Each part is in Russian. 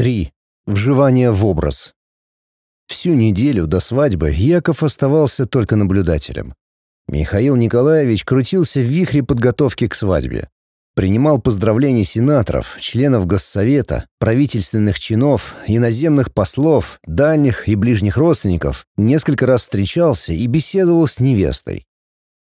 3. Вживание в образ. Всю неделю до свадьбы Яков оставался только наблюдателем. Михаил Николаевич крутился в вихре подготовки к свадьбе. Принимал поздравления сенаторов, членов Госсовета, правительственных чинов, иноземных послов, дальних и ближних родственников, несколько раз встречался и беседовал с невестой.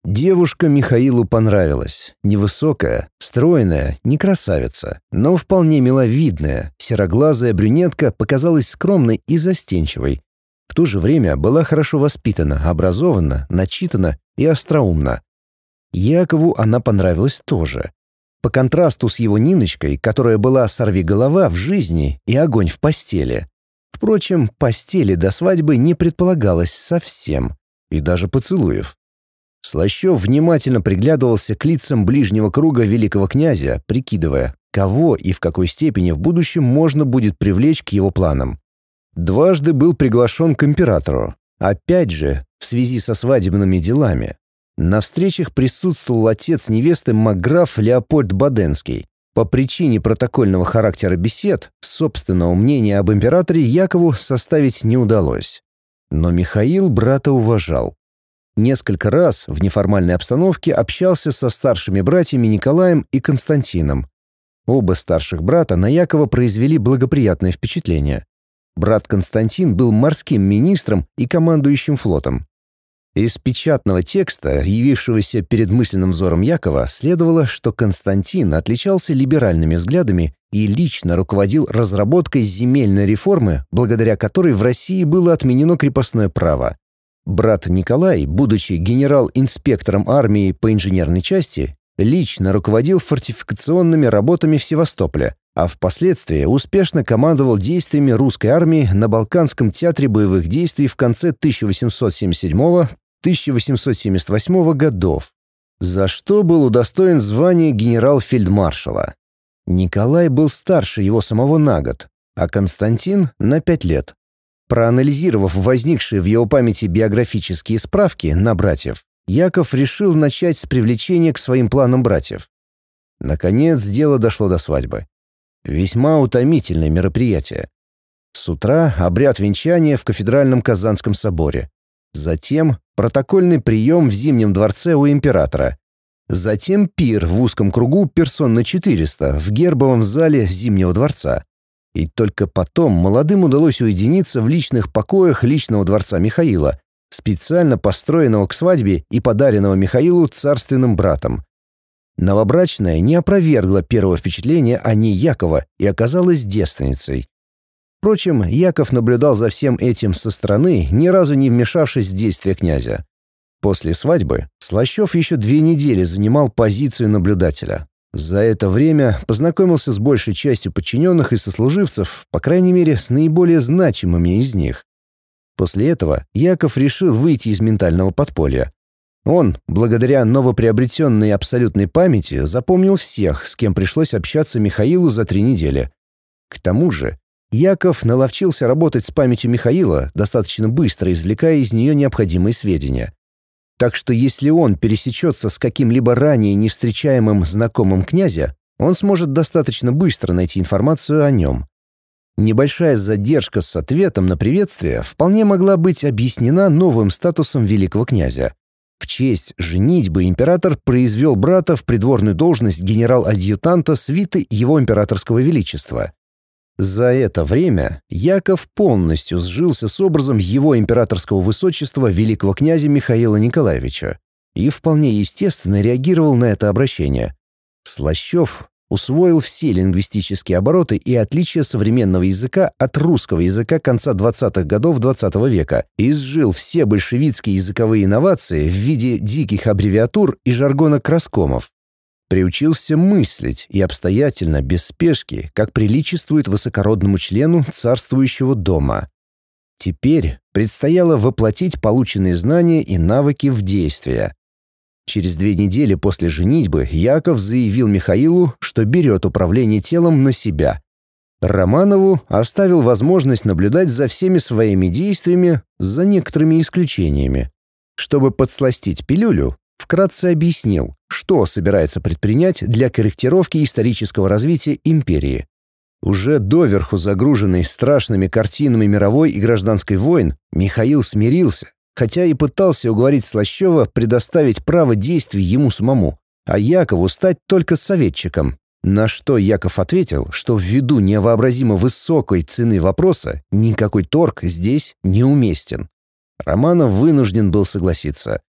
Девушка Михаилу понравилась. Невысокая, стройная, не красавица, но вполне миловидная, сероглазая брюнетка показалась скромной и застенчивой. В то же время была хорошо воспитана, образована, начитана и остроумна. Якову она понравилась тоже. По контрасту с его Ниночкой, которая была сорвиголова в жизни и огонь в постели. Впрочем, постели до свадьбы не предполагалось совсем, и даже поцелуев. Слащев внимательно приглядывался к лицам ближнего круга великого князя, прикидывая, кого и в какой степени в будущем можно будет привлечь к его планам. Дважды был приглашен к императору. Опять же, в связи со свадебными делами. На встречах присутствовал отец невесты Макграф Леопольд Баденский. По причине протокольного характера бесед, собственного мнения об императоре Якову составить не удалось. Но Михаил брата уважал. Несколько раз в неформальной обстановке общался со старшими братьями Николаем и Константином. Оба старших брата на Якова произвели благоприятное впечатление. Брат Константин был морским министром и командующим флотом. Из печатного текста, явившегося перед мысленным взором Якова, следовало, что Константин отличался либеральными взглядами и лично руководил разработкой земельной реформы, благодаря которой в России было отменено крепостное право. Брат Николай, будучи генерал-инспектором армии по инженерной части, лично руководил фортификационными работами в Севастополе, а впоследствии успешно командовал действиями русской армии на Балканском театре боевых действий в конце 1877-1878 годов, за что был удостоен звания генерал-фельдмаршала. Николай был старше его самого на год, а Константин — на пять лет. Проанализировав возникшие в его памяти биографические справки на братьев, Яков решил начать с привлечения к своим планам братьев. Наконец, дело дошло до свадьбы. Весьма утомительное мероприятие. С утра обряд венчания в кафедральном Казанском соборе. Затем протокольный прием в Зимнем дворце у императора. Затем пир в узком кругу персон на 400 в гербовом зале Зимнего дворца. И только потом молодым удалось уединиться в личных покоях личного дворца Михаила, специально построенного к свадьбе и подаренного Михаилу царственным братом. Новобрачная не опровергла первого впечатления о ней Якова и оказалась девственницей. Впрочем, Яков наблюдал за всем этим со стороны, ни разу не вмешавшись в действия князя. После свадьбы Слащев еще две недели занимал позицию наблюдателя, за это время познакомился с большей частью подчиненных и сослуживцев, по крайней мере, с наиболее значимыми из них. После этого Яков решил выйти из ментального подполья. Он, благодаря новоприобретенной абсолютной памяти, запомнил всех, с кем пришлось общаться Михаилу за три недели. К тому же, Яков наловчился работать с памятью Михаила, достаточно быстро извлекая из нее необходимые сведения. Так что если он пересечется с каким-либо ранее не встречаемым знакомым князя, он сможет достаточно быстро найти информацию о нем. Небольшая задержка с ответом на приветствие вполне могла быть объяснена новым статусом великого князя. В честь женитьбы император произвел брата в придворную должность генерал-адъютанта свиты его императорского величества. За это время Яков полностью сжился с образом его императорского высочества великого князя Михаила Николаевича и вполне естественно реагировал на это обращение. Слащев усвоил все лингвистические обороты и отличия современного языка от русского языка конца 20-х годов XX -го века и сжил все большевистские языковые инновации в виде диких аббревиатур и жаргона краскомов. Приучился мыслить и обстоятельно, без спешки, как приличествует высокородному члену царствующего дома. Теперь предстояло воплотить полученные знания и навыки в действие. Через две недели после женитьбы Яков заявил Михаилу, что берет управление телом на себя. Романову оставил возможность наблюдать за всеми своими действиями, за некоторыми исключениями. Чтобы подсластить пилюлю, вкратце объяснил, что собирается предпринять для корректировки исторического развития империи. Уже доверху загруженный страшными картинами мировой и гражданской войн, Михаил смирился, хотя и пытался уговорить Слащева предоставить право действий ему самому, а Якову стать только советчиком. На что Яков ответил, что ввиду невообразимо высокой цены вопроса никакой торг здесь неуместен. Романов вынужден был согласиться.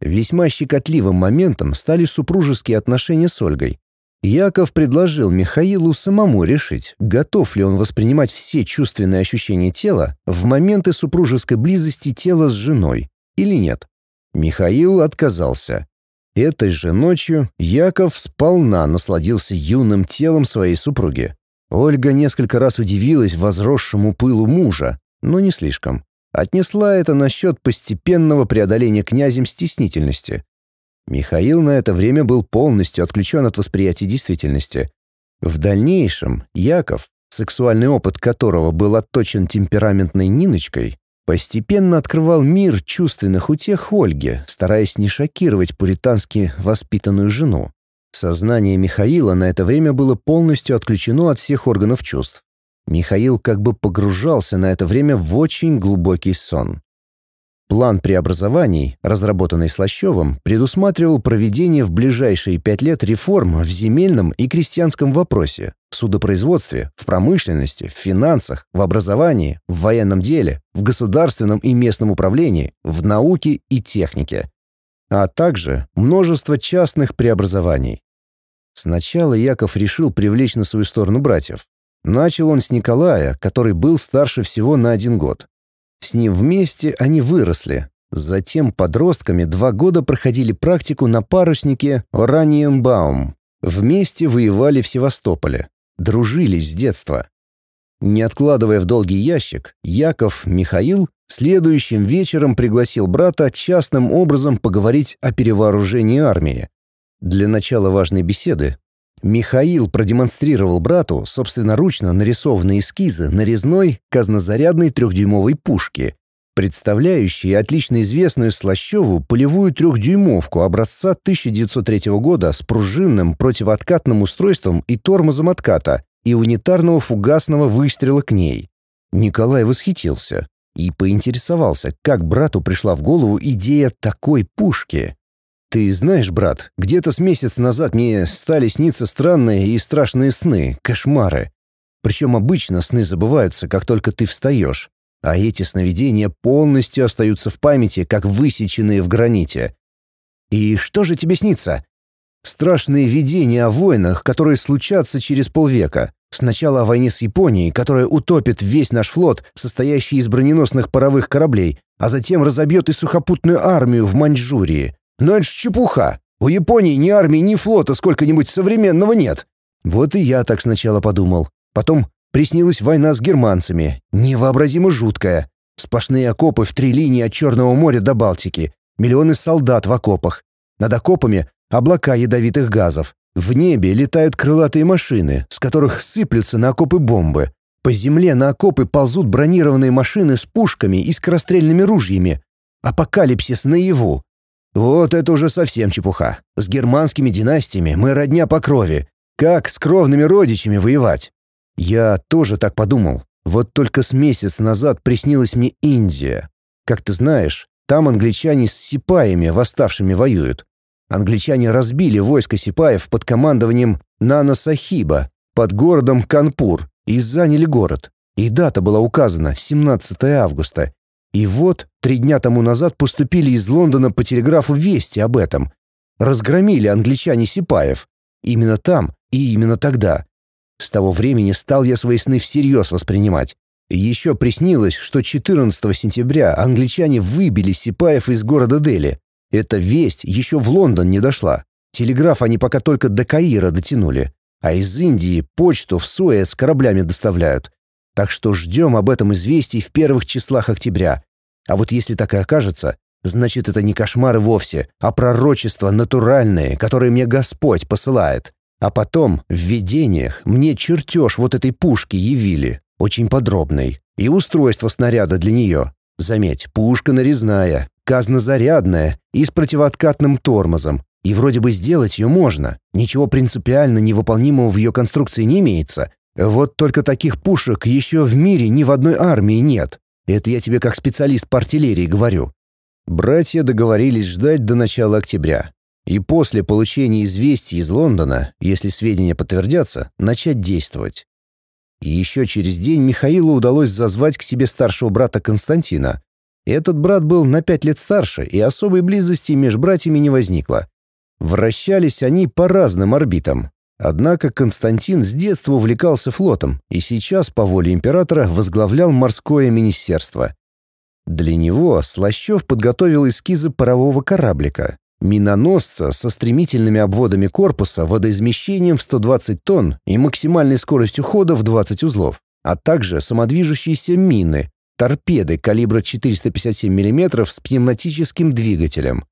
Весьма щекотливым моментом стали супружеские отношения с Ольгой. Яков предложил Михаилу самому решить, готов ли он воспринимать все чувственные ощущения тела в моменты супружеской близости тела с женой или нет. Михаил отказался. Этой же ночью Яков сполна насладился юным телом своей супруги. Ольга несколько раз удивилась возросшему пылу мужа, но не слишком. Отнесла это насчет постепенного преодоления князем стеснительности. Михаил на это время был полностью отключен от восприятия действительности. В дальнейшем Яков, сексуальный опыт которого был отточен темпераментной Ниночкой, постепенно открывал мир чувственных утех Ольги, стараясь не шокировать пуритански воспитанную жену. Сознание Михаила на это время было полностью отключено от всех органов чувств. Михаил как бы погружался на это время в очень глубокий сон. План преобразований, разработанный Слащевым, предусматривал проведение в ближайшие пять лет реформ в земельном и крестьянском вопросе, в судопроизводстве, в промышленности, в финансах, в образовании, в военном деле, в государственном и местном управлении, в науке и технике, а также множество частных преобразований. Сначала Яков решил привлечь на свою сторону братьев. Начал он с Николая, который был старше всего на один год. С ним вместе они выросли. Затем подростками два года проходили практику на паруснике Ораниенбаум. Вместе воевали в Севастополе. Дружили с детства. Не откладывая в долгий ящик, Яков Михаил следующим вечером пригласил брата частным образом поговорить о перевооружении армии. Для начала важной беседы Михаил продемонстрировал брату собственноручно нарисованные эскизы нарезной казнозарядной трехдюймовой пушки, представляющей отлично известную Слащеву полевую трехдюймовку образца 1903 года с пружинным противооткатным устройством и тормозом отката и унитарного фугасного выстрела к ней. Николай восхитился и поинтересовался, как брату пришла в голову идея такой пушки. «Ты знаешь, брат, где-то с месяц назад мне стали сниться странные и страшные сны, кошмары. Причем обычно сны забываются, как только ты встаешь, а эти сновидения полностью остаются в памяти, как высеченные в граните. И что же тебе снится? Страшные видения о войнах, которые случатся через полвека. Сначала о войне с Японией, которая утопит весь наш флот, состоящий из броненосных паровых кораблей, а затем разобьет и сухопутную армию в Маньчжурии. Но это ж чепуха. У Японии ни армии, ни флота сколько-нибудь современного нет. Вот и я так сначала подумал. Потом приснилась война с германцами, невообразимо жуткая. Сплошные окопы в три линии от Черного моря до Балтики, миллионы солдат в окопах. Над окопами облака ядовитых газов. В небе летают крылатые машины, с которых сыплются на окопы бомбы. По земле на окопы ползут бронированные машины с пушками и скорострельными ружьями. Апокалипсис наяву. Вот это уже совсем чепуха. С германскими династиями мы родня по крови. Как с кровными родичами воевать? Я тоже так подумал. Вот только с месяц назад приснилась мне Индия. Как ты знаешь, там англичане с сипаями восставшими воюют. Англичане разбили войско сипаев под командованием Нана Сахиба под городом Канпур и заняли город. И дата была указана — 17 августа. И вот, три дня тому назад поступили из Лондона по телеграфу вести об этом. Разгромили англичане Сипаев. Именно там и именно тогда. С того времени стал я свои сны всерьез воспринимать. Еще приснилось, что 14 сентября англичане выбили Сипаев из города Дели. Эта весть еще в Лондон не дошла. Телеграф они пока только до Каира дотянули. А из Индии почту в Суэц кораблями доставляют. Так что ждем об этом известий в первых числах октября. А вот если так и окажется, значит, это не кошмары вовсе, а пророчества натуральные, которые мне Господь посылает. А потом, в видениях, мне чертеж вот этой пушки явили, очень подробный, и устройство снаряда для нее. Заметь, пушка нарезная, казнозарядная и с противооткатным тормозом. И вроде бы сделать ее можно, ничего принципиально невыполнимого в ее конструкции не имеется, Вот только таких пушек еще в мире ни в одной армии нет. Это я тебе как специалист по артиллерии говорю. Братья договорились ждать до начала октября. И после получения известий из Лондона, если сведения подтвердятся, начать действовать. И еще через день Михаилу удалось зазвать к себе старшего брата Константина. Этот брат был на пять лет старше, и особой близости между братьями не возникло. Вращались они по разным орбитам. Однако Константин с детства увлекался флотом и сейчас по воле императора возглавлял морское министерство. Для него Слащев подготовил эскизы парового кораблика, миноносца со стремительными обводами корпуса, водоизмещением в 120 тонн и максимальной скоростью хода в 20 узлов, а также самодвижущиеся мины, торпеды калибра 457 мм с пневматическим двигателем.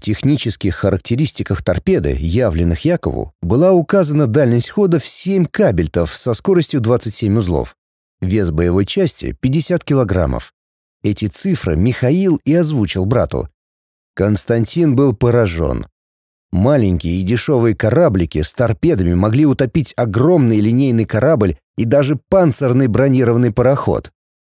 В технических характеристиках торпеды, явленных Якову, была указана дальность хода в 7 кабельтов со скоростью 27 узлов. Вес боевой части — 50 килограммов. Эти цифры Михаил и озвучил брату. Константин был поражен. Маленькие и дешевые кораблики с торпедами могли утопить огромный линейный корабль и даже панцирный бронированный пароход.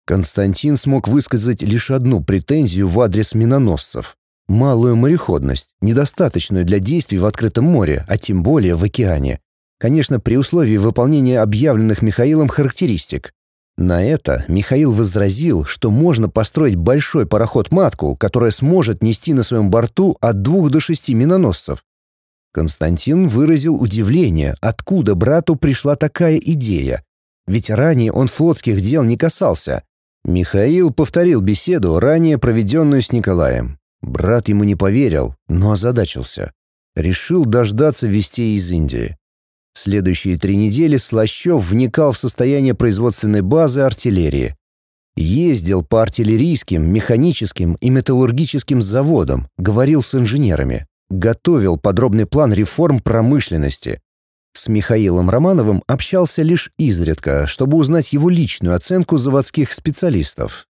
Константин смог высказать лишь одну претензию в адрес миноносцев — малую мореходность, недостаточную для действий в открытом море, а тем более в океане. Конечно, при условии выполнения объявленных Михаилом характеристик. На это Михаил возразил, что можно построить большой пароход-матку, которая сможет нести на своем борту от двух до шести миноносцев. Константин выразил удивление, откуда брату пришла такая идея. Ведь ранее он флотских дел не касался. Михаил повторил беседу, ранее проведенную с Николаем. Брат ему не поверил, но озадачился. Решил дождаться вестей из Индии. Следующие три недели Слащев вникал в состояние производственной базы артиллерии. Ездил по артиллерийским, механическим и металлургическим заводам, говорил с инженерами, готовил подробный план реформ промышленности. С Михаилом Романовым общался лишь изредка, чтобы узнать его личную оценку заводских специалистов.